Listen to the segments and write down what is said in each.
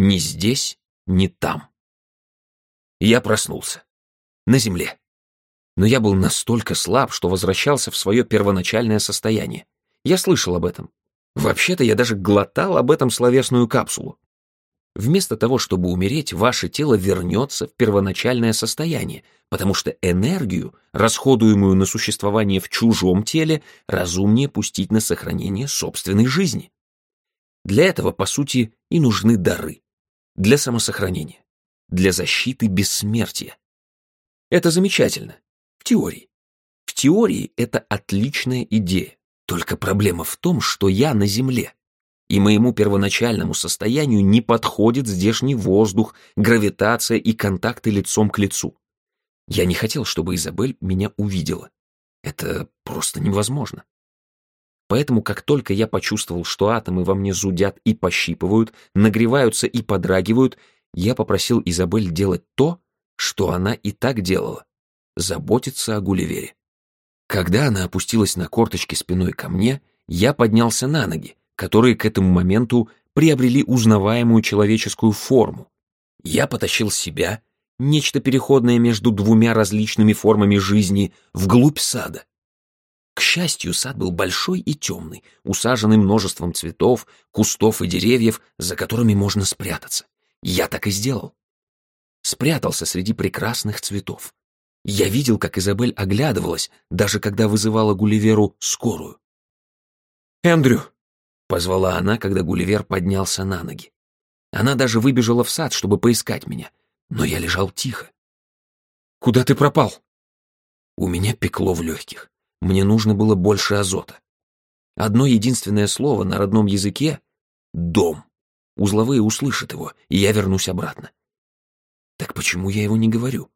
Ни здесь, ни там. Я проснулся. На земле. Но я был настолько слаб, что возвращался в свое первоначальное состояние. Я слышал об этом. Вообще-то я даже глотал об этом словесную капсулу. Вместо того, чтобы умереть, ваше тело вернется в первоначальное состояние, потому что энергию, расходуемую на существование в чужом теле, разумнее пустить на сохранение собственной жизни. Для этого, по сути, и нужны дары. Для самосохранения. Для защиты бессмертия. Это замечательно. В теории. В теории это отличная идея. Только проблема в том, что я на Земле и моему первоначальному состоянию не подходит здешний воздух, гравитация и контакты лицом к лицу. Я не хотел, чтобы Изабель меня увидела. Это просто невозможно. Поэтому, как только я почувствовал, что атомы во мне зудят и пощипывают, нагреваются и подрагивают, я попросил Изабель делать то, что она и так делала — заботиться о Гулливере. Когда она опустилась на корточки спиной ко мне, я поднялся на ноги, которые к этому моменту приобрели узнаваемую человеческую форму. Я потащил себя, нечто переходное между двумя различными формами жизни, вглубь сада. К счастью, сад был большой и темный, усаженный множеством цветов, кустов и деревьев, за которыми можно спрятаться. Я так и сделал. Спрятался среди прекрасных цветов. Я видел, как Изабель оглядывалась, даже когда вызывала Гулливеру скорую. «Эндрю!» Позвала она, когда Гулливер поднялся на ноги. Она даже выбежала в сад, чтобы поискать меня, но я лежал тихо. «Куда ты пропал?» У меня пекло в легких. Мне нужно было больше азота. Одно единственное слово на родном языке — «дом». Узловые услышат его, и я вернусь обратно. Так почему я его не говорю?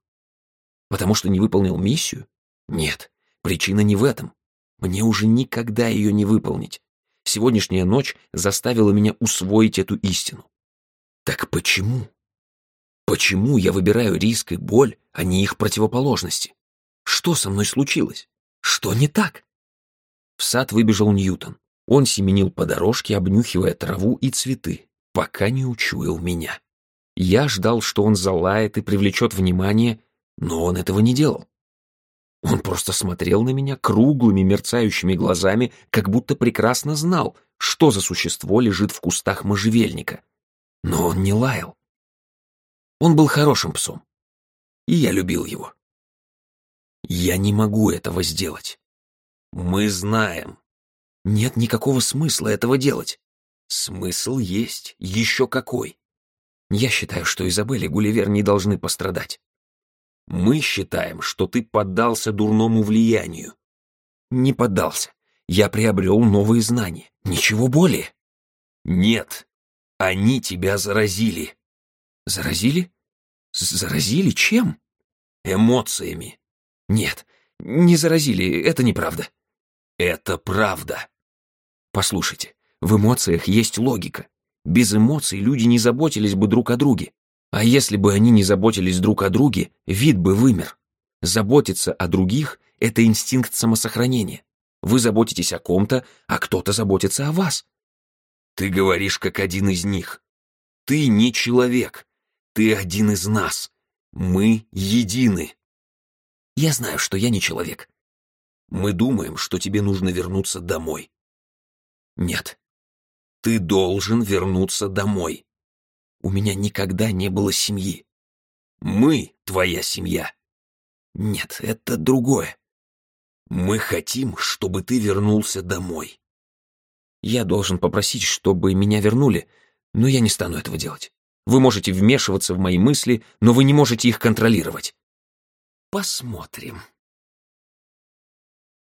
Потому что не выполнил миссию? Нет, причина не в этом. Мне уже никогда ее не выполнить. Сегодняшняя ночь заставила меня усвоить эту истину. Так почему? Почему я выбираю риск и боль, а не их противоположности? Что со мной случилось? Что не так? В сад выбежал Ньютон. Он семенил по дорожке, обнюхивая траву и цветы, пока не учуял меня. Я ждал, что он залает и привлечет внимание, но он этого не делал. Он просто смотрел на меня круглыми мерцающими глазами, как будто прекрасно знал, что за существо лежит в кустах можжевельника. Но он не лаял. Он был хорошим псом. И я любил его. Я не могу этого сделать. Мы знаем. Нет никакого смысла этого делать. Смысл есть, еще какой. Я считаю, что Изабель и Гулливер не должны пострадать. Мы считаем, что ты поддался дурному влиянию. Не поддался. Я приобрел новые знания. Ничего более. Нет. Они тебя заразили. Заразили? Заразили чем? Эмоциями. Нет, не заразили, это неправда. Это правда. Послушайте, в эмоциях есть логика. Без эмоций люди не заботились бы друг о друге. А если бы они не заботились друг о друге, вид бы вымер. Заботиться о других — это инстинкт самосохранения. Вы заботитесь о ком-то, а кто-то заботится о вас. Ты говоришь, как один из них. Ты не человек. Ты один из нас. Мы едины. Я знаю, что я не человек. Мы думаем, что тебе нужно вернуться домой. Нет. Ты должен вернуться домой. У меня никогда не было семьи. Мы твоя семья. Нет, это другое. Мы хотим, чтобы ты вернулся домой. Я должен попросить, чтобы меня вернули, но я не стану этого делать. Вы можете вмешиваться в мои мысли, но вы не можете их контролировать. Посмотрим.